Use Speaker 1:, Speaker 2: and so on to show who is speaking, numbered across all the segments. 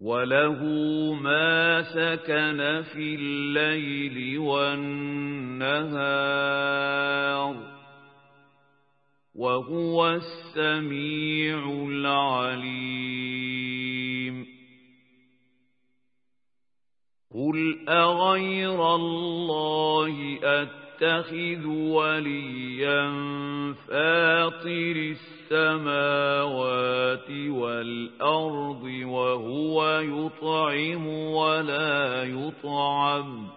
Speaker 1: وله ما سكن في الليل والنهار وهو السميع العليم قل أغير الله أتخذ وليا فاطر السماوات والأرض وهو يطعم ولا يطعم.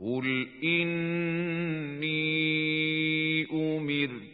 Speaker 1: قل إني أمرت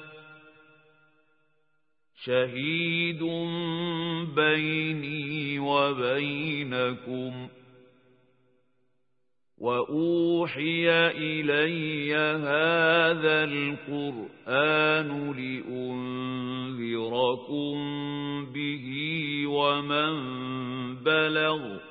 Speaker 1: شهيد بيني وبينكم وأوحي إلي هذا القرآن لأنذركم به ومن بلغ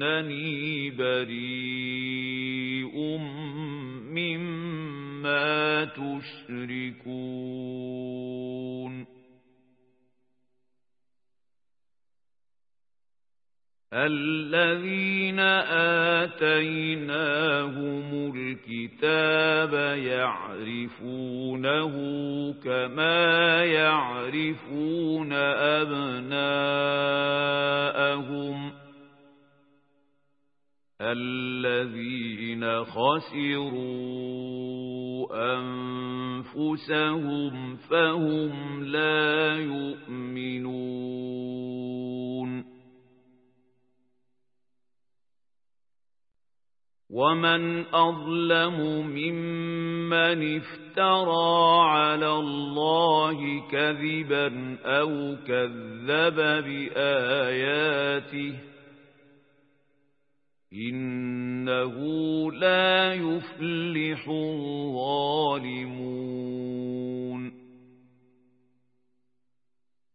Speaker 1: وإنني بريء مما تشركون. الذين آتيناهم الكتاب يعرفونه كما يعرفون أبناءهم. الذين خسروا أنفسهم فهم لا يؤمنون. ومن أظلم ممن افترى على الله كذبا أو كذب بآياته إنه لا يفلح الظالمون.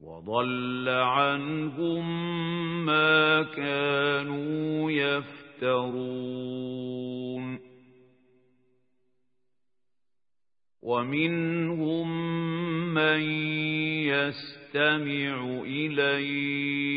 Speaker 1: وضل عنهم ما كانوا يفترون. ومنهم من يستمع إليك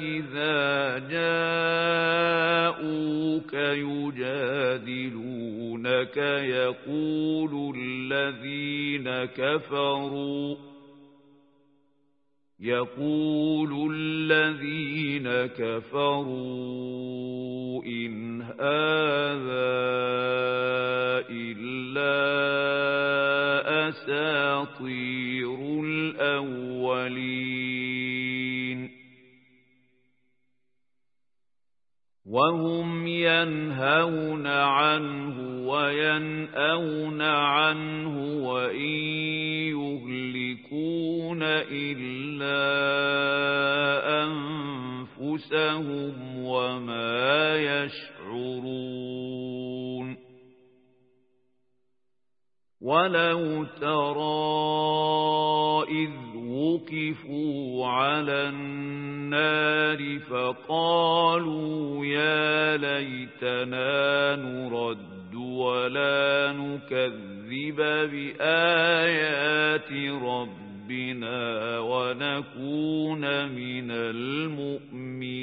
Speaker 1: إذا جاءوك يجادلونك يقول الذين كفروا يقول الذين كفروا إن هذا إلا أساطير وهم ينهون عنه وينأون عنه وإن يهلكون إلا أنفسهم وما يشعرون. ولو ترى إذ وقفوا على النار فقالوا يا ليتنا نرد ولا نكذب بآيات ربنا ونكون من المؤمنين.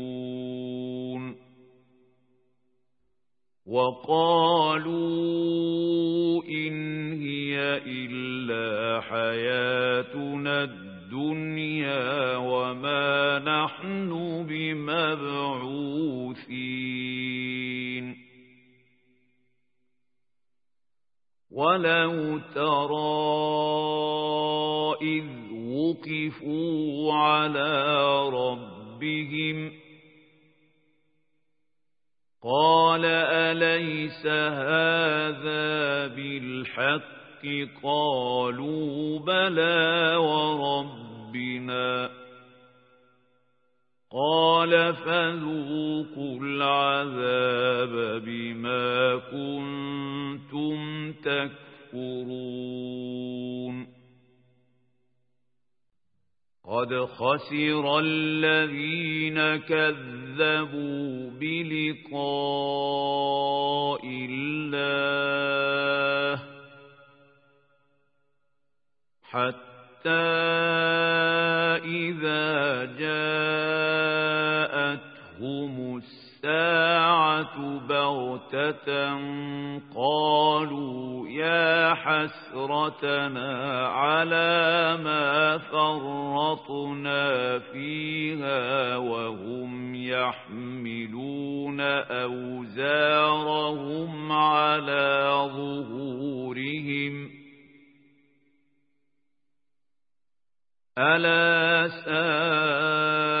Speaker 1: وقالوا إن هي إلا حياتنا الدنيا وما نحن بمبعوثين. ولو ترى إذ وقفوا على ربهم قال أليس هذا بالحق؟ قالوا بلى وربنا. قال فذوقوا العذاب بما كنتم تكفرون. قد خسر الذين كذبوا بلقاء الله حتى إذا جاءتهم الساعة بغتة قالوا يا حسرتنا على ما فرطنا فيها وهم يحملون أوزارهم على ظهورهم. ألا ساء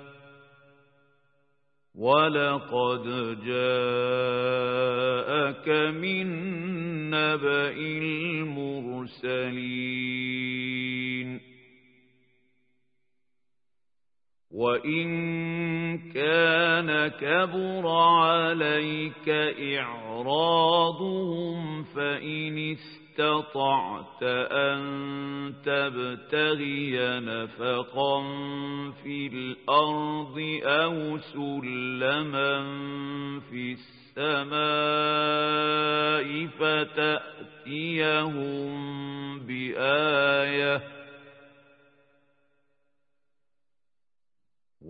Speaker 1: ولقد جاءك من نبأ المرسلين وإن كان كبر عليك إعراضهم فإن استطاع استطعت أن تبتغي نفقا في الأرض أو سلما في السماء فتأتيهم بآية